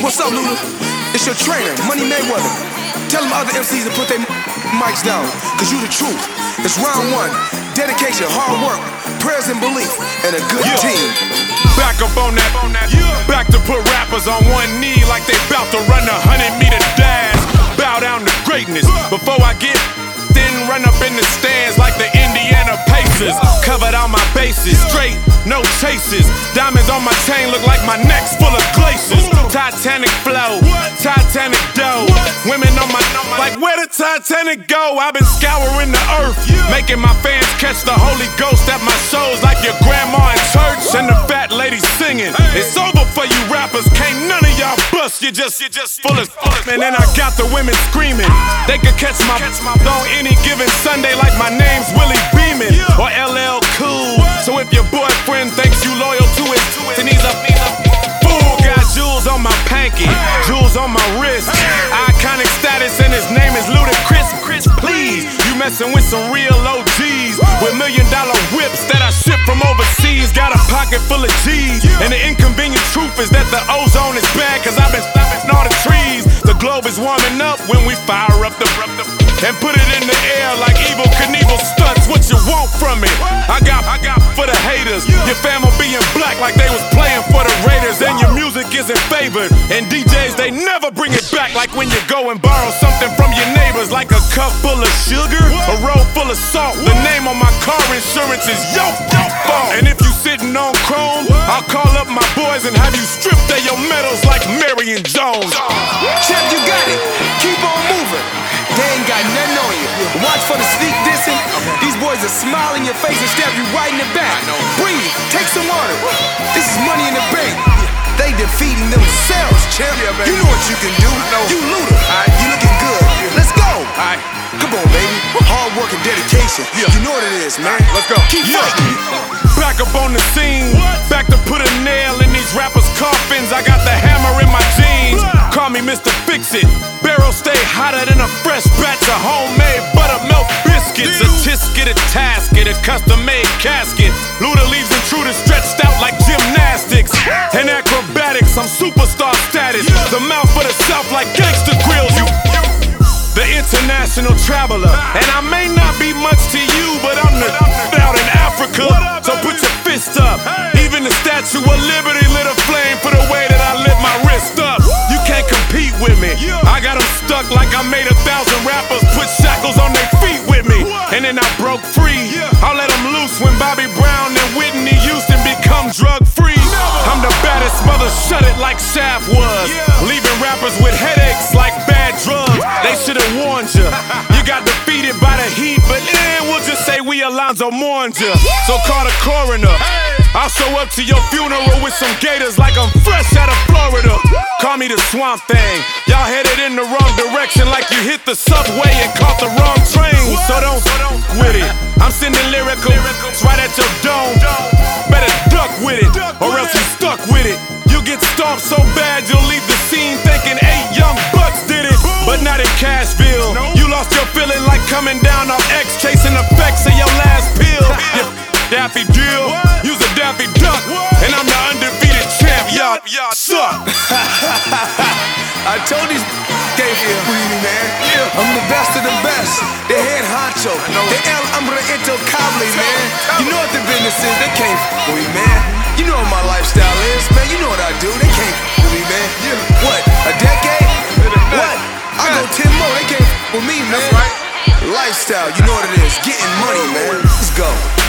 What's up, Luda? It's your trainer, Money Mayweather. Tell them other MCs to put their mics down, cause you the truth. It's round one. Dedication, hard work, prayers and belief, and a good Yeah. team. Back up on that, back to put rappers on one knee like they bout to run a hundred meter dash. Bow down to greatness before I get. Then run up in the stands like the Indiana Pacers. Covered all my bases, straight, no chases. Diamonds on my chain look like my neck's full of glaciers. Titanic flow, Titanic dough. Women on my like where the Titanic go? I've been scouring the earth, making my fans catch the Holy Ghost at my shows like your grandma in church and the singing. It's over for you rappers, can't none of y'all bust. You just, you just full of fuck. And then I got the women screaming. They could catch my on any given Sunday like my name's Willie Beamen or LL Cool. So if your boyfriend thinks you loyal to his, then he's a fool. Got jewels on my panky, jewels on my wrist. Iconic status and his name is Ludacris. Please, you messing with some real OGs with million dollar whips that I ship from overseas. Got a pocket full of G's, and the inconvenient truth is that the ozone is bad. Cause I've been stopping all the trees. The globe is warming up when we fire up the and put it in the air like Evel Knievel stunts. What you want from me? I got, I got for the haters. Your fam And DJs they never bring it back like when you go and borrow something from your neighbors, like a cup full of sugar, a roll full of salt. The name on my car insurance is Yo Yo Fault. And if you sitting on chrome, I'll call up my boys and have you stripped of your medals like Marion Jones. Champ, you got it. Keep on moving. They ain't got nothing on you. Watch for the sneak dissing. These boys are smiling your face and stab you right in the back. Breathe. Take some water. This is money in the bank. Defeating themselves, champ. You know what you can do. You Luda. You looking good. Let's go. Come on, baby. Hard work and dedication. You know what it is, man. Let's go. Keep Yeah. fighting. Back up on the scene. Back to put a nail in these rappers' coffins. I got the hammer in my jeans. Call me Mr. Fix It. Barrel stay hotter than a fresh batch of homemade buttermilk biscuits. A tisket, a tasket, a custom made casket. Luda I'm superstar status. The mouth for the south like gangster grills. You the international traveler. And I may not be much to you, but I'm the out in Africa. So put your fist up. Even the Statue of Liberty lit a flame for the way that I lit my wrist up. You can't compete with me. I got them stuck like I made a thousand rappers put shackles on their feet with me. And then I broke free. I'll let them loose when Bobby Brown and Whitney Houston become drug free. I'm the baddest mother, shut it like Shaft was. Leaving rappers with headaches like bad drugs. They should have warned you. You got defeated by the heat, but eh, we'll just say we Alonzo mourned you. So call the coroner. I'll show up to your funeral with some gators like I'm fresh out of Florida. Call me the swamp thing. Y'all headed in the wrong direction like you hit the subway and caught the wrong train. So don't with it. I'm sending lyrical right at your dome. Stomped so bad you'll leave the scene thinking eight young bucks did it, but not in Cashville. You lost your feeling like coming down off X, chasing effects of your last pill. You Daffy Deal, you's a Daffy Duck, and I'm the undefeated champ. Y'all, y'all suck. I told these for me, man. I'm the best of the best. The head honcho. The El Hombre Intocable, man. You know what the business is. They can't for me, man. You know what my lifestyle is, man. You know what I do. They can't for me, man. What? A decade? What? I go 10 more. They can't for me, man. Right? Lifestyle, you know what it is. Getting money, man. Let's go. Yeah. Yeah.